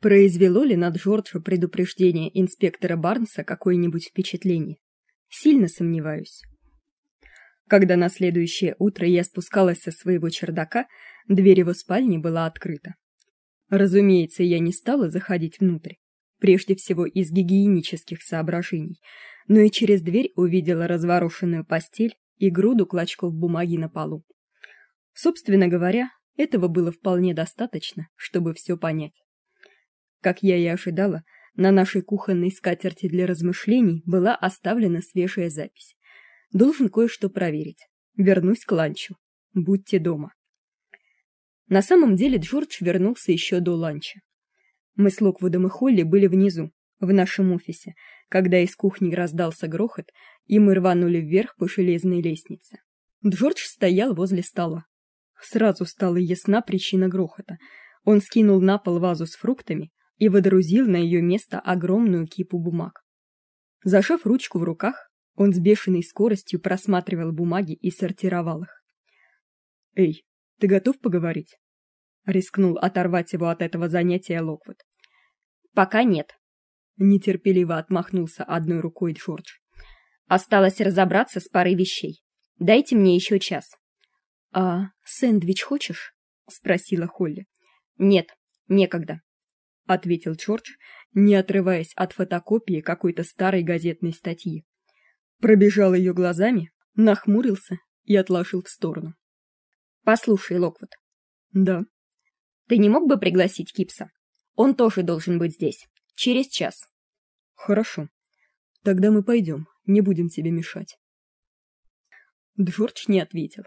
Произвело ли над Джорджа предупреждение инспектора Барнса какое-нибудь впечатление? Сильно сомневаюсь. Когда на следующее утро я спускалась со своего чердака, дверь его спальни была открыта. Разумеется, я не стала заходить внутрь, прежде всего из гигиенических соображений, но и через дверь увидела разворошенную постель и груду клочков бумаги на полу. Собственно говоря, этого было вполне достаточно, чтобы все понять. Как я и ожидала, на нашей кухонной скатерти для размышлений была оставлена свежая запись. Должен кое-что проверить. Вернусь к ланчу. Будьте дома. На самом деле Джордж вернулся еще до ланча. Мы с Локвудом и Холли были внизу, в нашем офисе, когда из кухни раздался грохот, и мы рванули вверх по железной лестнице. Джордж стоял возле стола. Сразу стала ясна причина грохота. Он скинул на пол вазу с фруктами, и водрузил на ее место огромную кипу бумаг. Зажав ручку в руках, он с бешеной скоростью просматривал бумаги и сортировал их. "Эй, ты готов поговорить?" рискнул оторвать его от этого занятия Локвуд. "Пока нет", нетерпеливо отмахнулся одной рукой Джордж. "Осталось разобраться с парой вещей. Дайте мне еще час". "А сэндвич хочешь?" спросила Холли. "Нет, некогда" ответил Чёрч, не отрываясь от фотокопии какой-то старой газетной статьи. Пробежал ее глазами, нахмурился и отложил в сторону. Послушай, Локвуд. Да. Ты не мог бы пригласить Кипса? Он тоже должен быть здесь через час. Хорошо. Тогда мы пойдем, не будем тебе мешать. Джордж не ответил.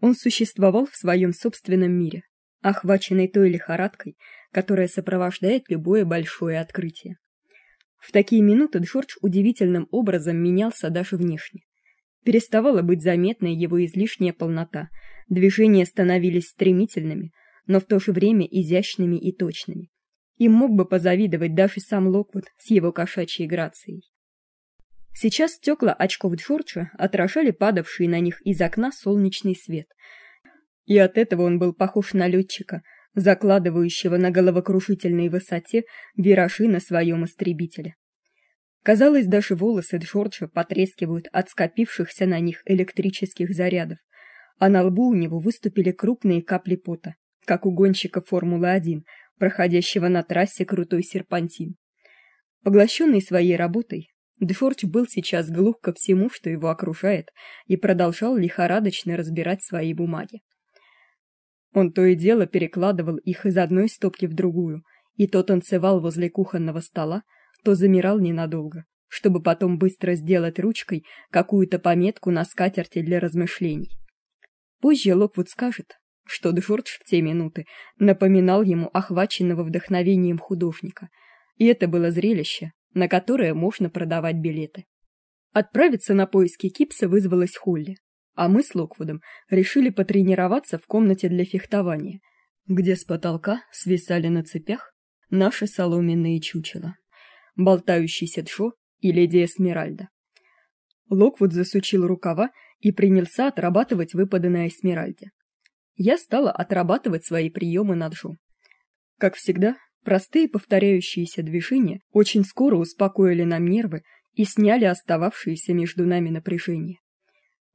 Он существовал в своем собственном мире, охваченный той лихорадкой, которая сопровождает любое большое открытие. В такие минуты Джордж удивительным образом менялся даже внешне. Переставала быть заметной его излишняя полнота, движения становились стремительными, но в то же время изящными и точными. Им мог бы позавидовать даже сам Локвуд с его кошачьей грацией. Сейчас стекла очков Джорджа отражали падавший на них из окна солнечный свет. И от этого он был похож на летчика, закладывающего на головокружительной высоте виражи на своем истребителе. Казалось, даже волосы Джорджа потрескивают от скопившихся на них электрических зарядов, а на лбу у него выступили крупные капли пота, как у гонщика Формулы-1, проходящего на трассе крутой серпантин. Поглощенный своей работой, Джордж был сейчас глух ко всему, что его окружает, и продолжал лихорадочно разбирать свои бумаги. Он то и дело перекладывал их из одной стопки в другую, и то танцевал возле кухонного стола, то замирал ненадолго, чтобы потом быстро сделать ручкой какую-то пометку на скатерти для размышлений. Позже Локвуд скажет, что Джордж в те минуты напоминал ему охваченного вдохновением художника, и это было зрелище, на которое можно продавать билеты. Отправиться на поиски Кипса вызвалась Холли а мы с Локвудом решили потренироваться в комнате для фехтования, где с потолка свисали на цепях наши соломенные чучела, болтающийся Джо и леди Эсмеральда. Локвуд засучил рукава и принялся отрабатывать выпады на Эсмеральде. Я стала отрабатывать свои приемы на Джо. Как всегда, простые повторяющиеся движения очень скоро успокоили нам нервы и сняли остававшееся между нами напряжение.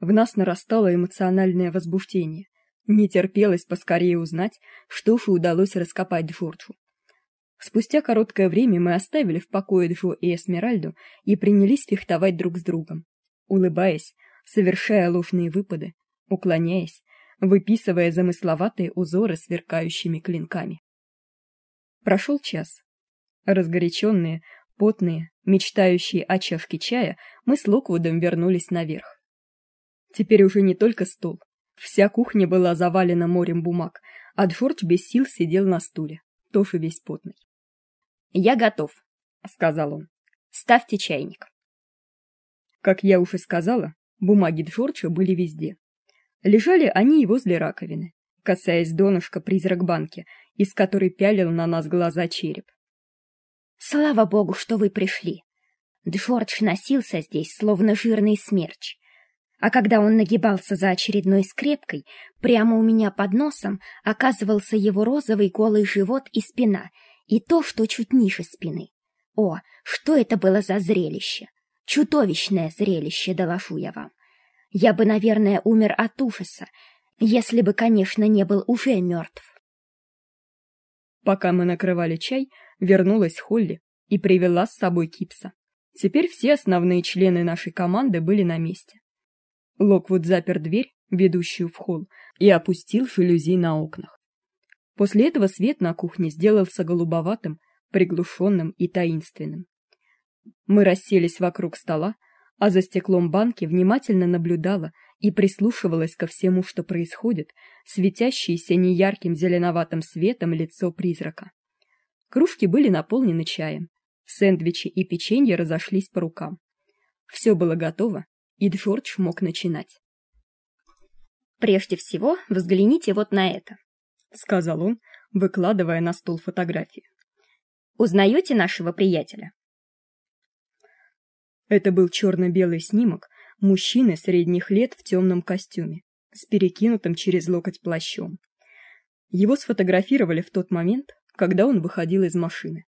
В нас нарастало эмоциональное возбуждение. Не терпелось поскорее узнать, что же удалось раскопать Джорджу. Спустя короткое время мы оставили в покое Джо и Эсмеральду и принялись фехтовать друг с другом, улыбаясь, совершая ложные выпады, уклоняясь, выписывая замысловатые узоры сверкающими клинками. Прошел час. Разгоряченные, потные, мечтающие о чашке чая, мы с Локвудом вернулись наверх. Теперь уже не только стол. Вся кухня была завалена морем бумаг, а Джордж без сил сидел на стуле, тоже весь потный. "Я готов", сказал он. "Ставьте чайник". Как я уже сказала, бумаги Джорджа были везде. Лежали они и возле раковины, касаясь донышка призрак банки, из которой пялил на нас глаза череп. Слава богу, что вы пришли. Джордж носился здесь, словно жирный смерч. А когда он нагибался за очередной скрепкой, прямо у меня под носом оказывался его розовый голый живот и спина, и то, что чуть ниже спины. О, что это было за зрелище! Чудовищное зрелище, доложу я вам. Я бы, наверное, умер от ужаса, если бы, конечно, не был уже мертв. Пока мы накрывали чай, вернулась Холли и привела с собой Кипса. Теперь все основные члены нашей команды были на месте. Локвуд запер дверь, ведущую в холл, и опустил жалюзи на окнах. После этого свет на кухне сделался голубоватым, приглушенным и таинственным. Мы расселись вокруг стола, а за стеклом банки внимательно наблюдала и прислушивалась ко всему, что происходит, светящееся неярким зеленоватым светом лицо призрака. Кружки были наполнены чаем, сэндвичи и печенье разошлись по рукам. Все было готово, и Джордж мог начинать. Прежде всего, взгляните вот на это, сказал он, выкладывая на стол фотографии. Узнаете нашего приятеля? Это был черно белый снимок мужчины средних лет в темном костюме, с перекинутым через локоть плащом. Его сфотографировали в тот момент, когда он выходил из машины.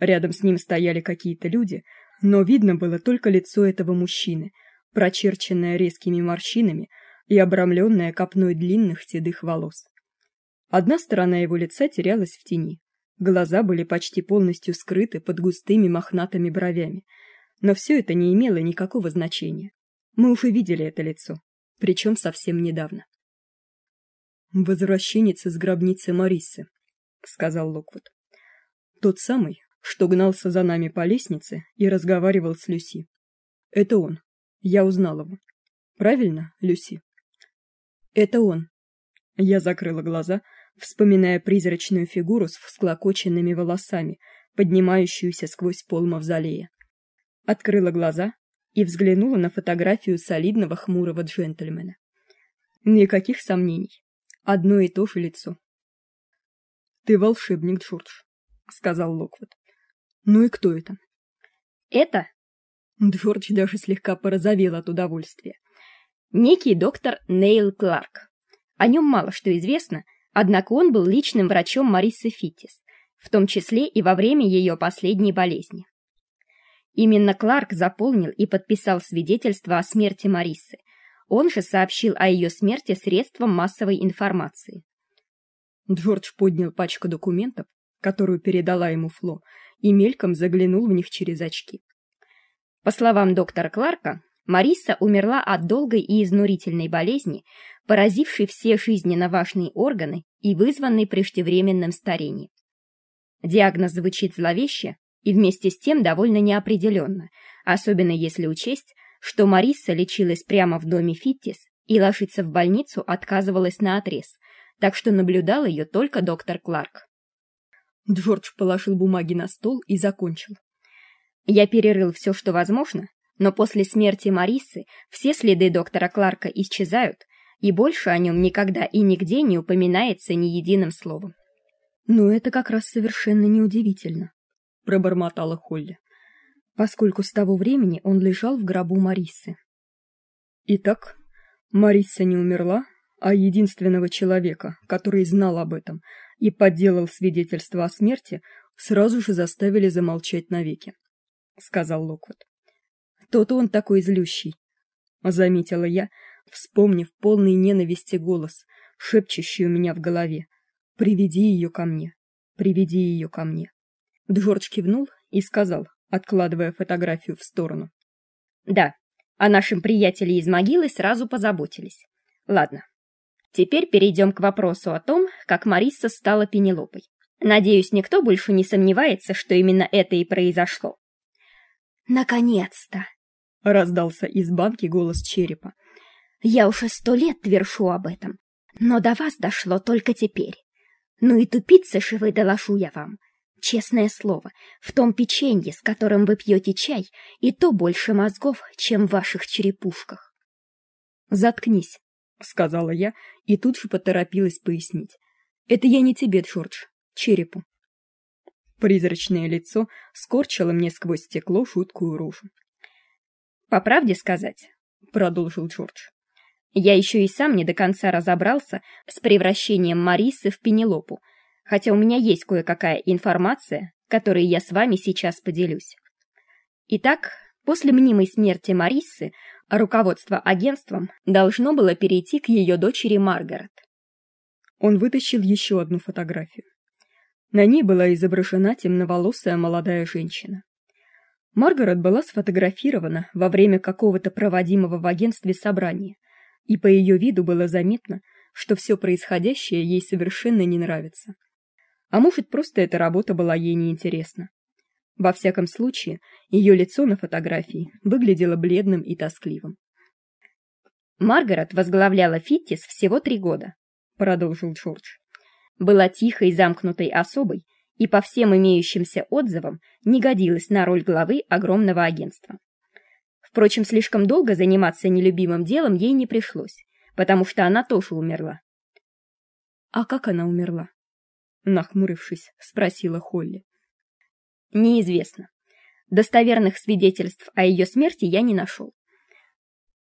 Рядом с ним стояли какие-то люди, но видно было только лицо этого мужчины, прочерченное резкими морщинами и обрамленное копной длинных седых волос. Одна сторона его лица терялась в тени. Глаза были почти полностью скрыты под густыми мохнатыми бровями, но все это не имело никакого значения. Мы уже видели это лицо, причем совсем недавно. Возвращенец из гробницы Марисы, сказал Локвуд. Тот самый, что гнался за нами по лестнице и разговаривал с Люси. Это он. Я узнал его. Правильно, Люси? Это он. Я закрыла глаза, вспоминая призрачную фигуру с всклокоченными волосами, поднимающуюся сквозь пол мавзолея. Открыла глаза и взглянула на фотографию солидного хмурого джентльмена. Никаких сомнений. Одно и то же лицо. Ты волшебник, Джордж, сказал Локвуд. Ну и кто это? Это Джордж даже слегка порозовел от удовольствия. Некий доктор Нейл Кларк. О нем мало что известно, Однако он был личным врачом Марисы Фитис, в том числе и во время ее последней болезни. Именно Кларк заполнил и подписал свидетельство о смерти Марисы. Он же сообщил о ее смерти средствам массовой информации. Джордж поднял пачку документов, которую передала ему Фло, и мельком заглянул в них через очки. По словам доктора Кларка, Мариса умерла от долгой и изнурительной болезни, поразившей все жизненно важные органы и вызванной преждевременным старением. Диагноз звучит зловеще и вместе с тем довольно неопределенно, особенно если учесть, что Мариса лечилась прямо в доме Фиттис и ложиться в больницу отказывалась наотрез, так что наблюдал ее только доктор Кларк. Джордж положил бумаги на стол и закончил. Я перерыл все, что возможно, но после смерти Марисы все следы доктора Кларка исчезают, и больше о нем никогда и нигде не упоминается ни единым словом. "Ну это как раз совершенно неудивительно", пробормотала Холли, поскольку с того времени он лежал в гробу Марисы. Итак, Мариса не умерла, а единственного человека, который знал об этом и подделал свидетельство о смерти, сразу же заставили замолчать навеки, сказал Локвуд. То-то он такой злющий, заметила я, вспомнив полный ненависти голос, шепчущий у меня в голове: "Приведи ее ко мне. Приведи ее ко мне". Джордж кивнул и сказал, откладывая фотографию в сторону: "Да, о нашем приятеле из могилы сразу позаботились. Ладно. Теперь перейдем к вопросу о том, как Мариса стала Пенелопой. Надеюсь, никто больше не сомневается, что именно это и произошло. Наконец-то, раздался из банки голос черепа. Я уже сто лет твершу об этом, но до вас дошло только теперь. Ну и тупица же вы, доложу я вам. Честное слово, в том печенье, с которым вы пьете чай, и то больше мозгов, чем в ваших черепушках. Заткнись, сказала я и тут же поторопилась пояснить. Это я не тебе, Джордж, черепу. Призрачное лицо скорчило мне сквозь стекло шуткую рожу. По правде сказать, продолжил Джордж. Я еще и сам не до конца разобрался с превращением Марисы в Пенелопу, хотя у меня есть кое-какая информация, которой я с вами сейчас поделюсь. Итак, после мнимой смерти Мариссы руководство агентством должно было перейти к ее дочери Маргарет. Он вытащил еще одну фотографию. На ней была изображена темноволосая молодая женщина. Маргарет была сфотографирована во время какого-то проводимого в агентстве собрания, и по ее виду было заметно, что все происходящее ей совершенно не нравится. А может, просто эта работа была ей неинтересна. Во всяком случае, ее лицо на фотографии выглядело бледным и тоскливым. Маргарет возглавляла Фиттис всего три года, продолжил Джордж. Была тихой, замкнутой особой и по всем имеющимся отзывам не годилась на роль главы огромного агентства. Впрочем, слишком долго заниматься нелюбимым делом ей не пришлось, потому что она тоже умерла. А как она умерла? нахмурившись, спросила Холли. Неизвестно. Достоверных свидетельств о ее смерти я не нашел.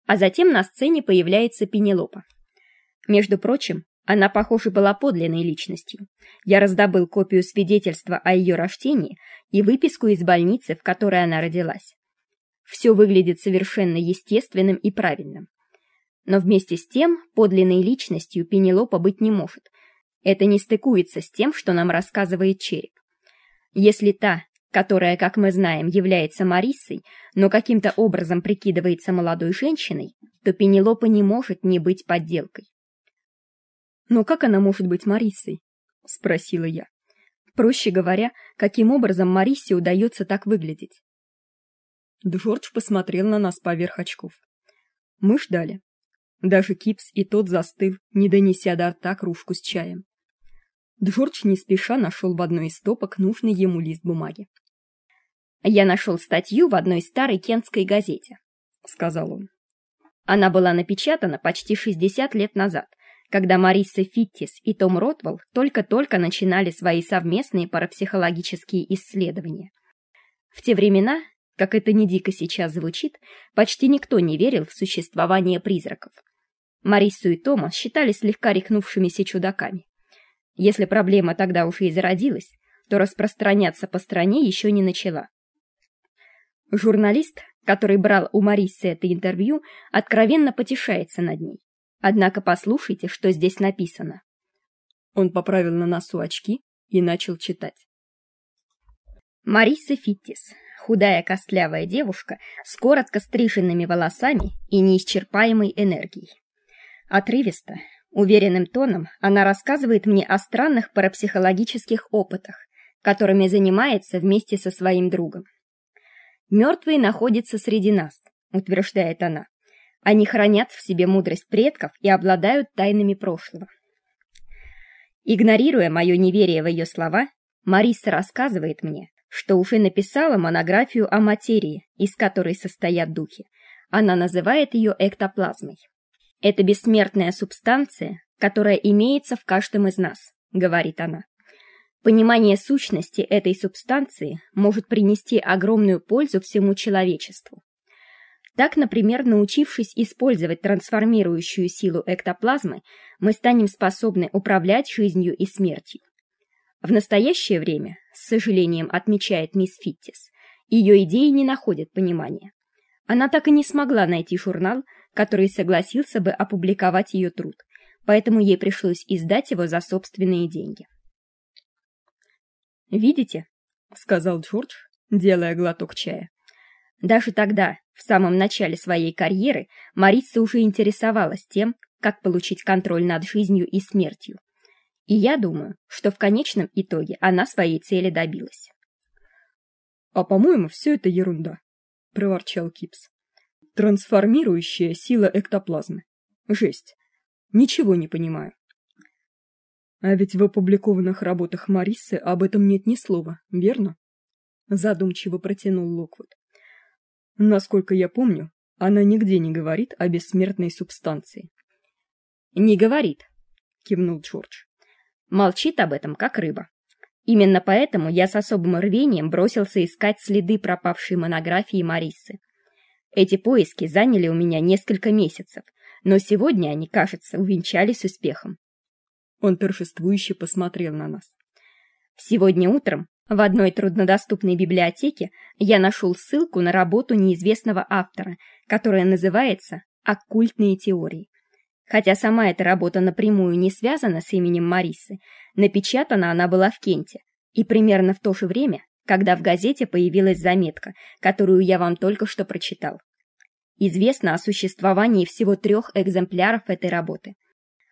А затем на сцене появляется Пенелопа. Между прочим, она, похоже, была подлинной личностью. Я раздобыл копию свидетельства о ее рождении и выписку из больницы, в которой она родилась. Все выглядит совершенно естественным и правильным. Но вместе с тем подлинной личностью Пенелопа быть не может. Это не стыкуется с тем, что нам рассказывает череп. Если та, которая, как мы знаем, является Мариссой, но каким-то образом прикидывается молодой женщиной, то Пенелопа не может не быть подделкой. Но как она может быть Мариссой? спросила я. Проще говоря, каким образом Мариссе удается так выглядеть? Джордж посмотрел на нас поверх очков. Мы ждали. Даже Кипс и тот застыл, не донеся до рта кружку с чаем. Джордж не спеша нашел в одной из стопок нужный ему лист бумаги. Я нашел статью в одной старой кентской газете, сказал он. Она была напечатана почти 60 лет назад, когда Мариса Фиттис и Том Ротвелл только-только начинали свои совместные парапсихологические исследования. В те времена, как это не дико сейчас звучит, почти никто не верил в существование призраков. Марису и Тома считали слегка рехнувшимися чудаками. Если проблема тогда уже и зародилась, то распространяться по стране еще не начала. Журналист, который брал у Марисы это интервью, откровенно потешается над ней. Однако послушайте, что здесь написано. Он поправил на носу очки и начал читать. Мариса Фиттис, худая костлявая девушка с коротко стриженными волосами и неисчерпаемой энергией. Отрывисто, уверенным тоном она рассказывает мне о странных парапсихологических опытах, которыми занимается вместе со своим другом. Мертвые находятся среди нас, утверждает она. Они хранят в себе мудрость предков и обладают тайнами прошлого. Игнорируя мое неверие в ее слова, Мариса рассказывает мне, что уже написала монографию о материи, из которой состоят духи. Она называет ее эктоплазмой. Это бессмертная субстанция, которая имеется в каждом из нас, говорит она. Понимание сущности этой субстанции может принести огромную пользу всему человечеству. Так, например, научившись использовать трансформирующую силу эктоплазмы, мы станем способны управлять жизнью и смертью. В настоящее время, с сожалением отмечает мисс Фиттис, ее идеи не находят понимания. Она так и не смогла найти журнал, который согласился бы опубликовать ее труд, поэтому ей пришлось издать его за собственные деньги. Видите, сказал Джордж, делая глоток чая. Даже тогда, в самом начале своей карьеры, Мариса уже интересовалась тем, как получить контроль над жизнью и смертью. И я думаю, что в конечном итоге она своей цели добилась. А по-моему, все это ерунда, проворчал Кипс. Трансформирующая сила эктоплазмы. Жесть. Ничего не понимаю. А ведь в опубликованных работах Марисы об этом нет ни слова, верно? Задумчиво протянул Локвуд. Насколько я помню, она нигде не говорит о бессмертной субстанции. Не говорит, кивнул Джордж. Молчит об этом как рыба. Именно поэтому я с особым рвением бросился искать следы пропавшей монографии Марисы. Эти поиски заняли у меня несколько месяцев, но сегодня они, кажется, увенчались успехом. Он торжествующе посмотрел на нас. Сегодня утром в одной труднодоступной библиотеке я нашел ссылку на работу неизвестного автора, которая называется «Оккультные теории». Хотя сама эта работа напрямую не связана с именем Марисы, напечатана она была в Кенте, и примерно в то же время, когда в газете появилась заметка, которую я вам только что прочитал. Известно о существовании всего трех экземпляров этой работы.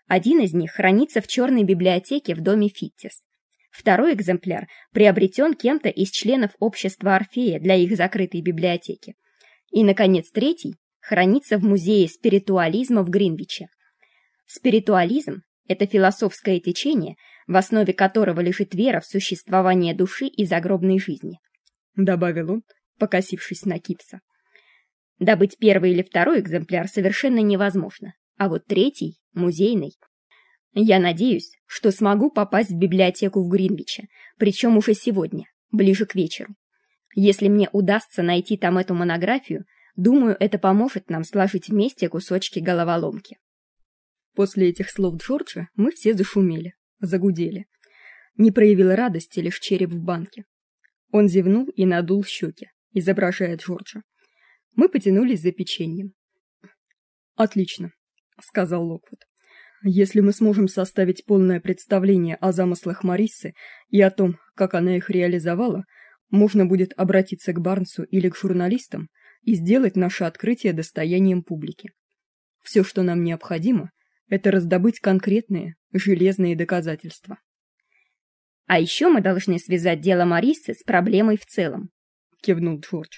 Один из них хранится в черной библиотеке в доме Фиттис. Второй экземпляр приобретен кем-то из членов общества Орфея для их закрытой библиотеки. И, наконец, третий хранится в музее спиритуализма в Гринвиче. Спиритуализм – это философское течение, в основе которого лежит вера в существование души и загробной жизни. Добавил он, покосившись на Кипса. Добыть первый или второй экземпляр совершенно невозможно, а вот третий, музейный, я надеюсь, что смогу попасть в библиотеку в Гринвиче, причем уже сегодня, ближе к вечеру. Если мне удастся найти там эту монографию, думаю, это поможет нам сложить вместе кусочки головоломки. После этих слов Джорджа мы все зашумели, загудели. Не проявил радости лишь череп в банке. Он зевнул и надул щеки, изображая Джорджа. Мы потянулись за печеньем. Отлично, сказал Локвуд. Если мы сможем составить полное представление о замыслах Марисы и о том, как она их реализовала, можно будет обратиться к Барнсу или к журналистам и сделать наше открытие достоянием публики. Все, что нам необходимо, это раздобыть конкретные, железные доказательства. А еще мы должны связать дело Марисы с проблемой в целом, кивнул Джордж.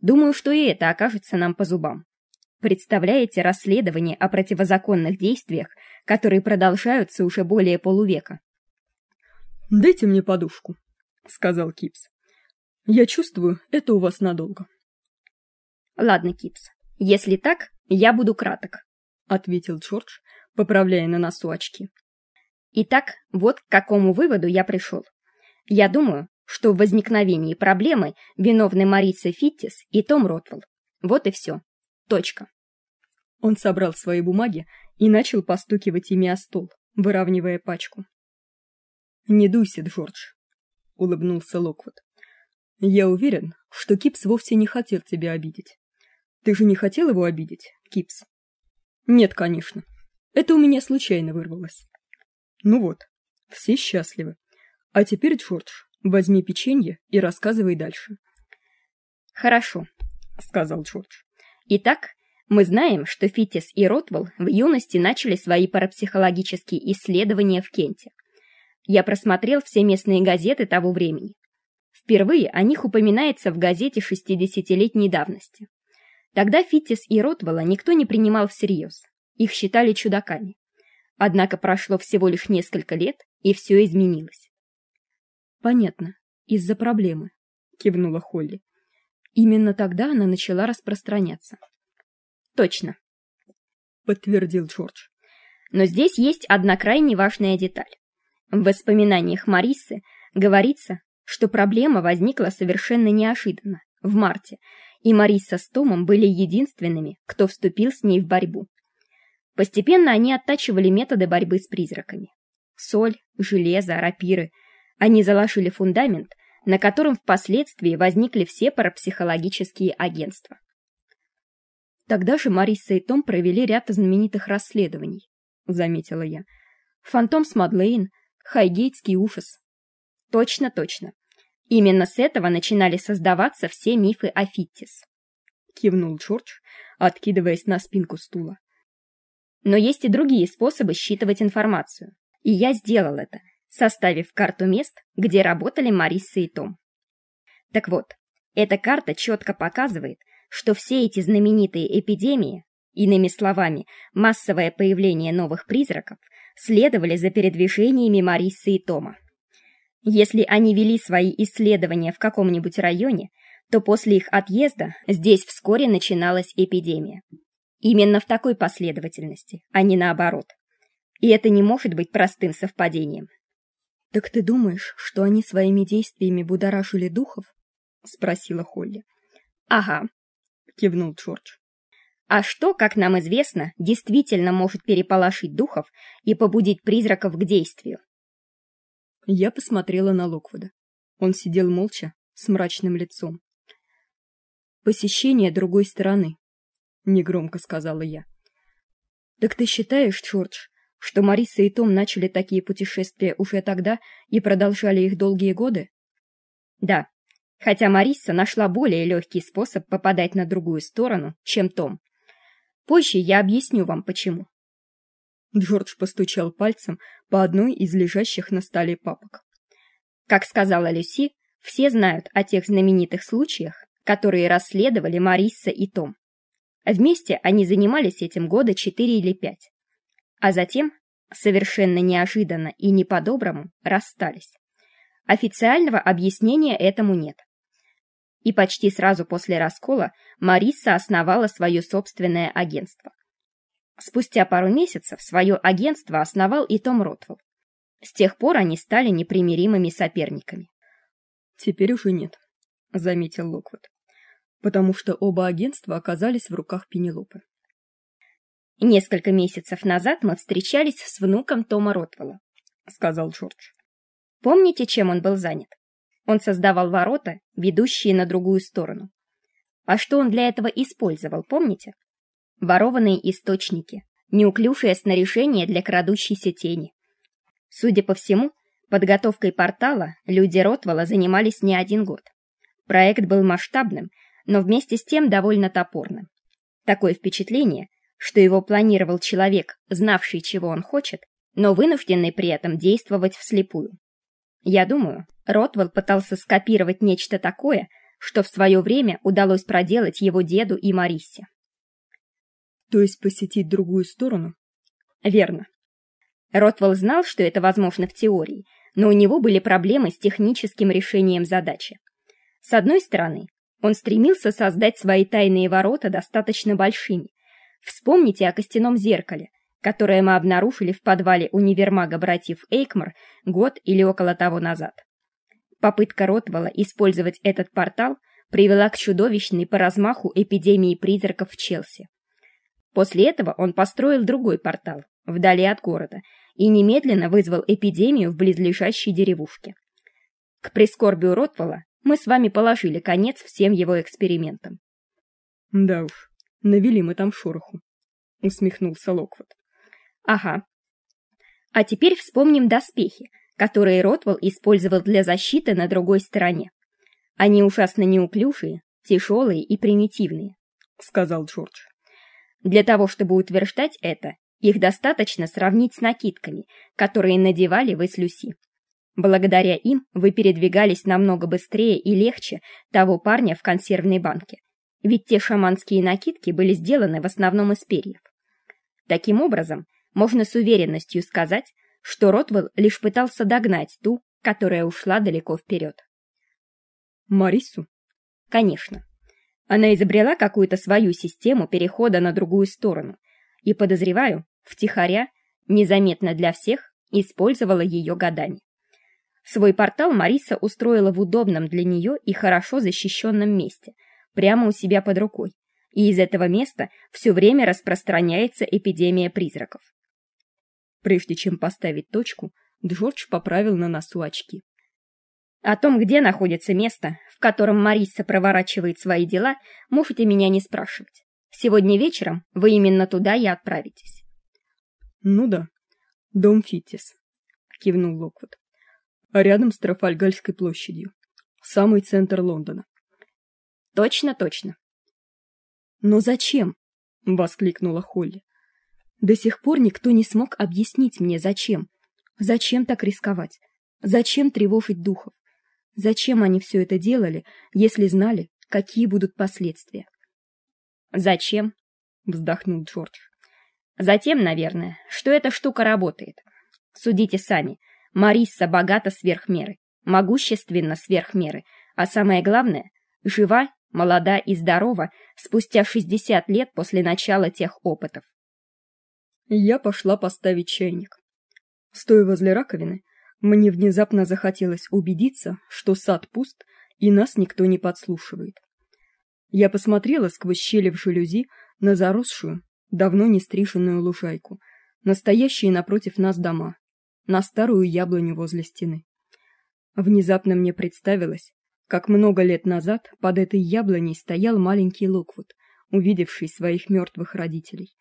Думаю, что и это окажется нам по зубам. Представляете расследование о противозаконных действиях, которые продолжаются уже более полувека? «Дайте мне подушку», — сказал Кипс. «Я чувствую, это у вас надолго». «Ладно, Кипс, если так, я буду краток», — ответил Джордж, поправляя на носу очки. Итак, вот к какому выводу я пришел. Я думаю, что в возникновении проблемы виновны Мариса Фиттис и Том Ротвелл. Вот и все. Точка. Он собрал свои бумаги и начал постукивать ими о стол, выравнивая пачку. «Не дуйся, Джордж», — улыбнулся Локвуд. «Я уверен, что Кипс вовсе не хотел тебя обидеть. Ты же не хотел его обидеть, Кипс?» «Нет, конечно. Это у меня случайно вырвалось». «Ну вот, все счастливы. А теперь, Джордж, возьми печенье и рассказывай дальше». «Хорошо», — сказал Джордж. Итак, мы знаем, что Фитис и Ротвелл в юности начали свои парапсихологические исследования в Кенте. Я просмотрел все местные газеты того времени. Впервые о них упоминается в газете 60-летней давности. Тогда Фитис и Ротвелла никто не принимал всерьез. Их считали чудаками. Однако прошло всего лишь несколько лет, и все изменилось. Понятно, из-за проблемы, кивнула Холли. Именно тогда она начала распространяться. Точно, подтвердил Джордж. Но здесь есть одна крайне важная деталь. В воспоминаниях Марисы говорится, что проблема возникла совершенно неожиданно, в марте, и Мариса с Томом были единственными, кто вступил с ней в борьбу. Постепенно они оттачивали методы борьбы с призраками. Соль, железо, рапиры. Они заложили фундамент, на котором впоследствии возникли все парапсихологические агентства. Тогда же Мариса и Том провели ряд знаменитых расследований, заметила я. Фантом с Мадлейн, Хайгейтский ужас. Точно, точно. Именно с этого начинали создаваться все мифы о Фиттис. Кивнул Джордж, откидываясь на спинку стула. Но есть и другие способы считывать информацию. И я сделал это, составив карту мест, где работали Мариса и Том. Так вот, эта карта четко показывает, что все эти знаменитые эпидемии, иными словами, массовое появление новых призраков, следовали за передвижениями Марисы и Тома. Если они вели свои исследования в каком-нибудь районе, то после их отъезда здесь вскоре начиналась эпидемия. Именно в такой последовательности, а не наоборот. И это не может быть простым совпадением. «Так ты думаешь, что они своими действиями будоражили духов?» — спросила Холли. «Ага», — кивнул Джордж. «А что, как нам известно, действительно может переполошить духов и побудить призраков к действию?» Я посмотрела на Локвуда. Он сидел молча, с мрачным лицом. Посещение другой стороны, негромко сказала я. Так ты считаешь, Джордж, что Мариса и Том начали такие путешествия уже тогда и продолжали их долгие годы? Да. Хотя Мариса нашла более легкий способ попадать на другую сторону, чем Том. Позже я объясню вам почему. Джордж постучал пальцем по одной из лежащих на столе папок. Как сказала Люси, все знают о тех знаменитых случаях, которые расследовали Марисса и Том. Вместе они занимались этим года четыре или пять. А затем, совершенно неожиданно и не по-доброму, расстались. Официального объяснения этому нет. И почти сразу после раскола Марисса основала свое собственное агентство. Спустя пару месяцев свое агентство основал и Том Ротвелл. С тех пор они стали непримиримыми соперниками. Теперь уже нет, заметил Локвуд. Потому что оба агентства оказались в руках Пенелопы. Несколько месяцев назад мы встречались с внуком Тома Ротвелла, сказал Джордж. Помните, чем он был занят? Он создавал ворота, ведущие на другую сторону. А что он для этого использовал, помните? Ворованные источники, неуклюжее снаряжение для крадущейся тени. Судя по всему, подготовкой портала люди Ротвала занимались не один год. Проект был масштабным, но вместе с тем довольно топорным. Такое впечатление, что его планировал человек, знавший, чего он хочет, но вынужденный при этом действовать вслепую. Я думаю, Ротвелл пытался скопировать нечто такое, что в свое время удалось проделать его деду и Марисе. То есть посетить другую сторону? Верно. Ротвелл знал, что это возможно в теории, но у него были проблемы с техническим решением задачи. С одной стороны, он стремился создать свои тайные ворота достаточно большими. Вспомните о костяном зеркале, которое мы обнаружили в подвале универмага братьев Эйкмар год или около того назад. Попытка Ротвелла использовать этот портал привела к чудовищной по размаху эпидемии призраков в Челси. После этого он построил другой портал, вдали от города, и немедленно вызвал эпидемию в близлежащей деревушке. К прискорбию Ротвелла мы с вами положили конец всем его экспериментам. Да уж, навели мы там шороху, усмехнулся Локвуд. Ага. А теперь вспомним доспехи, которые Ротвелл использовал для защиты на другой стороне. Они ужасно неуклюжие, тяжелые и примитивные, сказал Джордж. Для того, чтобы утверждать это, их достаточно сравнить с накидками, которые надевали вы с Люси. Благодаря им вы передвигались намного быстрее и легче того парня в консервной банке, ведь те шаманские накидки были сделаны в основном из перьев. Таким образом, можно с уверенностью сказать, что Ротвелл лишь пытался догнать ту, которая ушла далеко вперед. Марису? Конечно. Она изобрела какую-то свою систему перехода на другую сторону и, подозреваю, втихаря, незаметно для всех, использовала ее годами. Свой портал Мариса устроила в удобном для нее и хорошо защищенном месте, прямо у себя под рукой, и из этого места все время распространяется эпидемия призраков. Прежде чем поставить точку, Джордж поправил на носу очки. О том, где находится место, в котором Мариса проворачивает свои дела, можете меня не спрашивать. Сегодня вечером вы именно туда и отправитесь. Ну да. Дом Фитис, кивнул Локвуд. А рядом с Трафальгарской площадью. Самый центр Лондона. Точно, точно. Но зачем? воскликнула Холли. До сих пор никто не смог объяснить мне, зачем. Зачем так рисковать? Зачем тревожить духов? Зачем они все это делали, если знали, какие будут последствия? Зачем? вздохнул Джордж. Затем, наверное, что эта штука работает. Судите сами. Марисса богата сверх меры, могущественна сверх меры, а самое главное, жива, молода и здорова спустя 60 лет после начала тех опытов. Я пошла поставить чайник. Стоя возле раковины, мне внезапно захотелось убедиться, что сад пуст и нас никто не подслушивает. Я посмотрела сквозь щели в жалюзи на заросшую, давно не стриженную лужайку, настоящие напротив нас дома, на старую яблоню возле стены. Внезапно мне представилось, как много лет назад под этой яблоней стоял маленький Локвуд, увидевший своих мертвых родителей.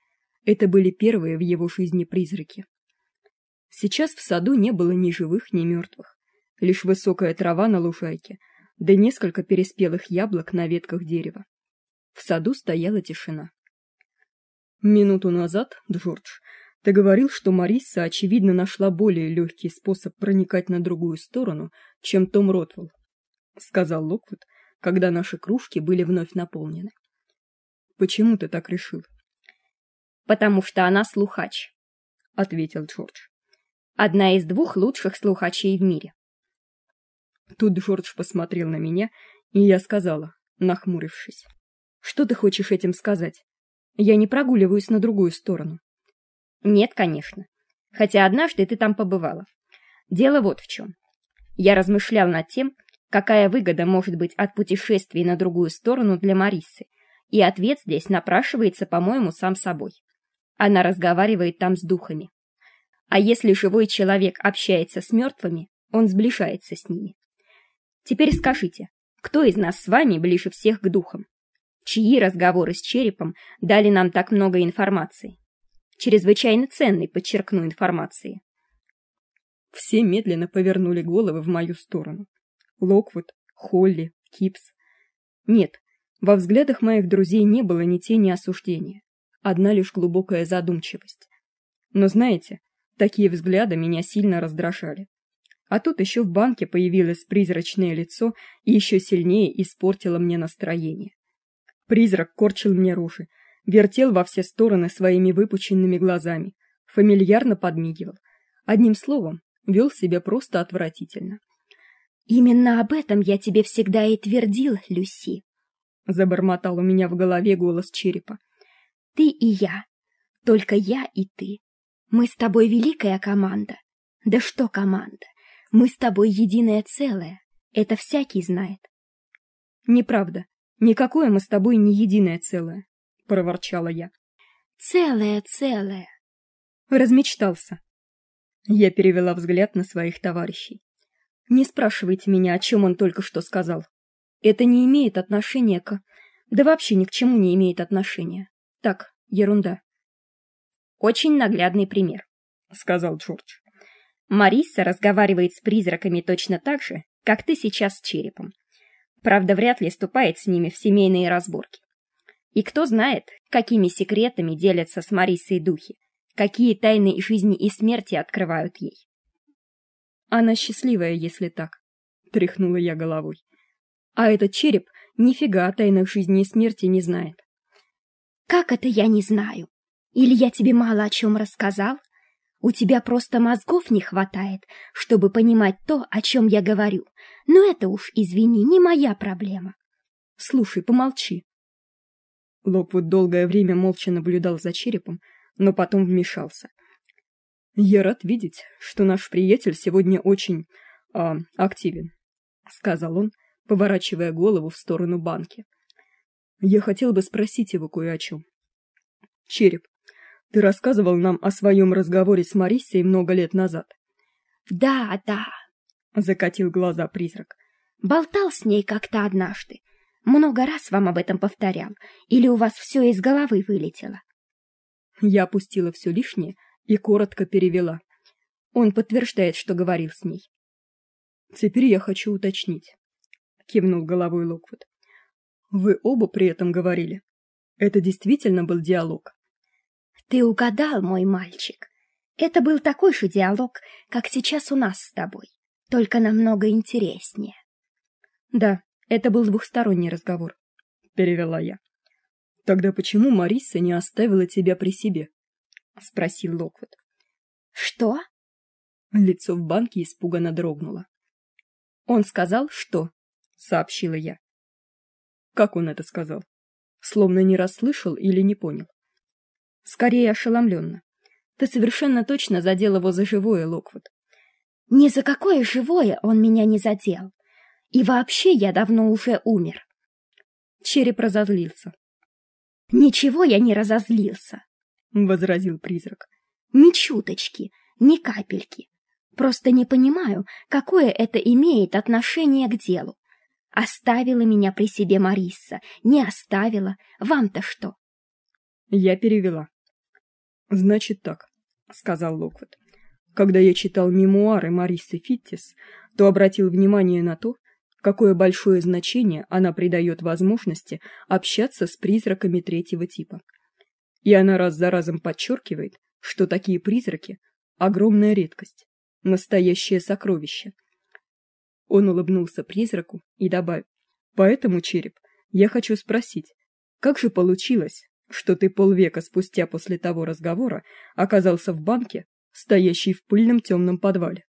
Это были первые в его жизни призраки. Сейчас в саду не было ни живых, ни мертвых, лишь высокая трава на лужайке, да несколько переспелых яблок на ветках дерева. В саду стояла тишина. Минуту назад, Джордж, ты говорил, что Мариса очевидно нашла более легкий способ проникать на другую сторону, чем Том Ротвелл, сказал Локвуд, когда наши кружки были вновь наполнены. Почему ты так решил? Потому что она слухач, ответил Джордж. Одна из двух лучших слухачей в мире. Тут Джордж посмотрел на меня, и я сказала, нахмурившись: "Что ты хочешь этим сказать? Я не прогуливаюсь на другую сторону". Нет, конечно. Хотя однажды ты там побывала. Дело вот в чем. Я размышлял над тем, какая выгода может быть от путешествий на другую сторону для Марисы, и ответ здесь напрашивается, по-моему, сам собой. Она разговаривает там с духами. А если живой человек общается с мертвыми, он сближается с ними. Теперь скажите, кто из нас с вами ближе всех к духам? Чьи разговоры с черепом дали нам так много информации? чрезвычайно ценной, подчеркну, информации. Все медленно повернули головы в мою сторону. Локвуд, Холли, Кипс. Нет, во взглядах моих друзей не было ни тени осуждения, одна лишь глубокая задумчивость. Но знаете, такие взгляды меня сильно раздражали. А тут еще в банке появилось призрачное лицо и еще сильнее испортило мне настроение. Призрак корчил мне рожи, вертел во все стороны своими выпученными глазами, фамильярно подмигивал. Одним словом, вел себя просто отвратительно. Именно об этом я тебе всегда и твердил, Люси, забормотал у меня в голове голос черепа. Ты и я, только я и ты. Мы с тобой великая команда. Да что команда? Мы с тобой единое целое. Это всякий знает. Неправда. Никакое мы с тобой не единое целое проворчала я. Целое, целое. Размечтался. Я перевела взгляд на своих товарищей. Не спрашивайте меня, о чем он только что сказал. Это не имеет отношения к да вообще ни к чему не имеет отношения. Так, ерунда. Очень наглядный пример, сказал Джордж. Мариса разговаривает с призраками точно так же, как ты сейчас с черепом. Правда, вряд ли ступает с ними в семейные разборки. И кто знает, какими секретами делятся с Марисой духи, какие тайны жизни и смерти открывают ей. Она счастливая, если так, тряхнула я головой. А этот череп нифига о тайнах жизни и смерти не знает. Как это я не знаю? Или я тебе мало о чем рассказал? У тебя просто мозгов не хватает, чтобы понимать то, о чем я говорю. Но это уж, извини, не моя проблема. Слушай, помолчи, Локвуд долгое время молча наблюдал за черепом, но потом вмешался. Я рад видеть, что наш приятель сегодня очень а, активен, сказал он, поворачивая голову в сторону банки. Я хотел бы спросить его кое о чем. Череп, ты рассказывал нам о своем разговоре с Марисой много лет назад. Да, да, закатил глаза призрак. Болтал с ней как-то однажды. Много раз вам об этом повторял, или у вас все из головы вылетело? Я опустила все лишнее и коротко перевела. Он подтверждает, что говорил с ней. Теперь я хочу уточнить, кивнул головой Локвуд. Вы оба при этом говорили. Это действительно был диалог. Ты угадал, мой мальчик. Это был такой же диалог, как сейчас у нас с тобой, только намного интереснее. Да, это был двухсторонний разговор, перевела я. Тогда почему Мариса не оставила тебя при себе? Спросил Локвуд. Что? Лицо в банке испуганно дрогнуло. Он сказал, что, сообщила я. Как он это сказал? Словно не расслышал или не понял. Скорее ошеломленно. Ты совершенно точно задел его за живое, Локвуд. Ни за какое живое он меня не задел. И вообще я давно уже умер. Череп разозлился. Ничего я не разозлился, возразил призрак. Ни чуточки, ни капельки. Просто не понимаю, какое это имеет отношение к делу. Оставила меня при себе Марисса, не оставила. Вам-то что? Я перевела. Значит так, сказал Локвуд. Когда я читал мемуары Мариссы Фиттис, то обратил внимание на то, какое большое значение она придает возможности общаться с призраками третьего типа. И она раз за разом подчеркивает, что такие призраки огромная редкость, настоящее сокровище. Он улыбнулся призраку и добавил: "Поэтому, череп, я хочу спросить, как же получилось, что ты полвека спустя после того разговора оказался в банке, стоящей в пыльном темном подвале?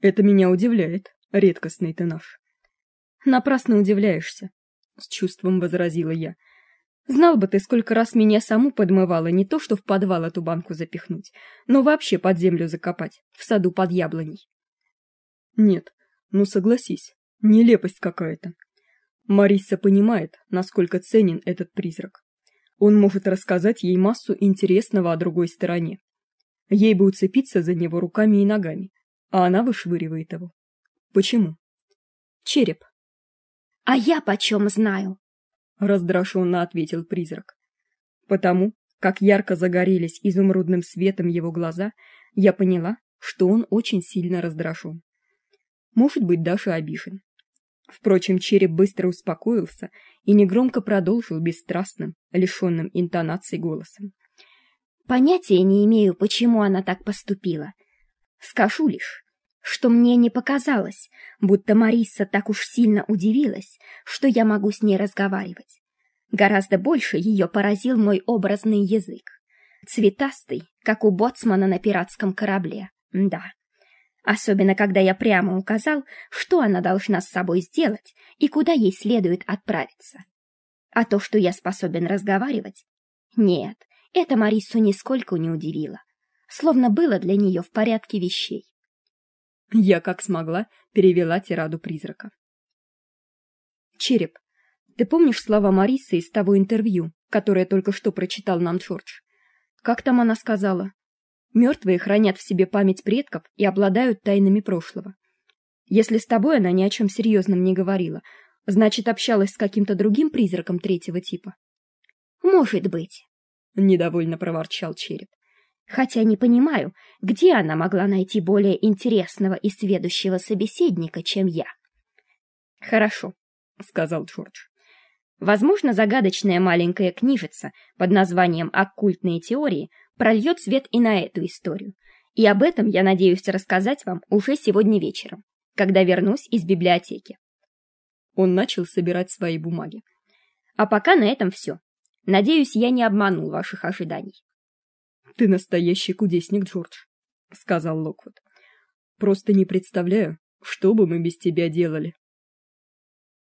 Это меня удивляет, редкостный ты наш". Напрасно удивляешься, с чувством возразила я. Знал бы ты, сколько раз меня саму подмывало не то, что в подвал эту банку запихнуть, но вообще под землю закопать, в саду под яблоней. Нет, ну согласись, нелепость какая-то. Мариса понимает, насколько ценен этот призрак. Он может рассказать ей массу интересного о другой стороне. Ей бы уцепиться за него руками и ногами, а она вышвыривает его. Почему? Череп. А я почем знаю? Раздраженно ответил призрак. Потому, как ярко загорелись изумрудным светом его глаза, я поняла, что он очень сильно раздражен. Может быть, даже обижен. Впрочем, череп быстро успокоился и негромко продолжил бесстрастным, лишенным интонаций голосом. Понятия не имею, почему она так поступила. Скажу лишь, что мне не показалось, будто Мариса так уж сильно удивилась, что я могу с ней разговаривать. Гораздо больше ее поразил мой образный язык. Цветастый, как у боцмана на пиратском корабле. Да. Особенно, когда я прямо указал, что она должна с собой сделать и куда ей следует отправиться. А то, что я способен разговаривать? Нет, это Марису нисколько не удивило. Словно было для нее в порядке вещей. Я, как смогла, перевела тираду призрака. Череп, ты помнишь слова Марисы из того интервью, которое только что прочитал нам Джордж? Как там она сказала? Мертвые хранят в себе память предков и обладают тайнами прошлого. Если с тобой она ни о чем серьезном не говорила, значит, общалась с каким-то другим призраком третьего типа. Может быть, недовольно проворчал череп хотя не понимаю, где она могла найти более интересного и сведущего собеседника, чем я. Хорошо, сказал Джордж. Возможно, загадочная маленькая книжица под названием Оккультные теории прольет свет и на эту историю. И об этом я надеюсь рассказать вам уже сегодня вечером, когда вернусь из библиотеки. Он начал собирать свои бумаги. А пока на этом все. Надеюсь, я не обманул ваших ожиданий. Ты настоящий кудесник, Джордж, сказал Локвуд. Просто не представляю, что бы мы без тебя делали.